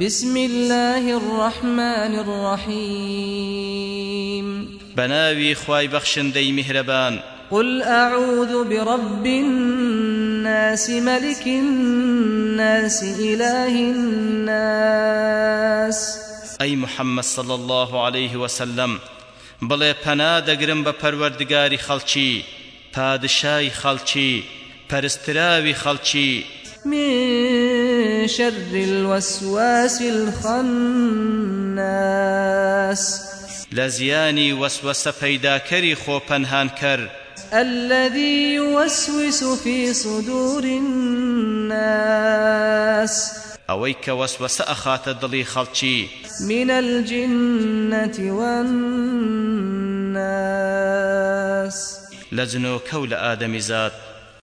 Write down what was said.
بسم الله الرحمن الرحيم بناوي خواي بخشن دي مهربان قل أعوذ برب الناس ملك الناس إله الناس أي محمد صلى الله عليه وسلم بلي پنا دقرم بپروردگاري خلچي پادشاي خلچي پرستراوي خلچي من من شر الوسواس الخناس لە زیانی وەسوەسە پەیداکەری خۆپەنهانکەر الذي يوسوس في صدور الناس ئەوەی کە وەسوەسە ئەخاتە دڵی خەڵکی من الجنة والناس لە جنۆکە و لە ئادەمی زات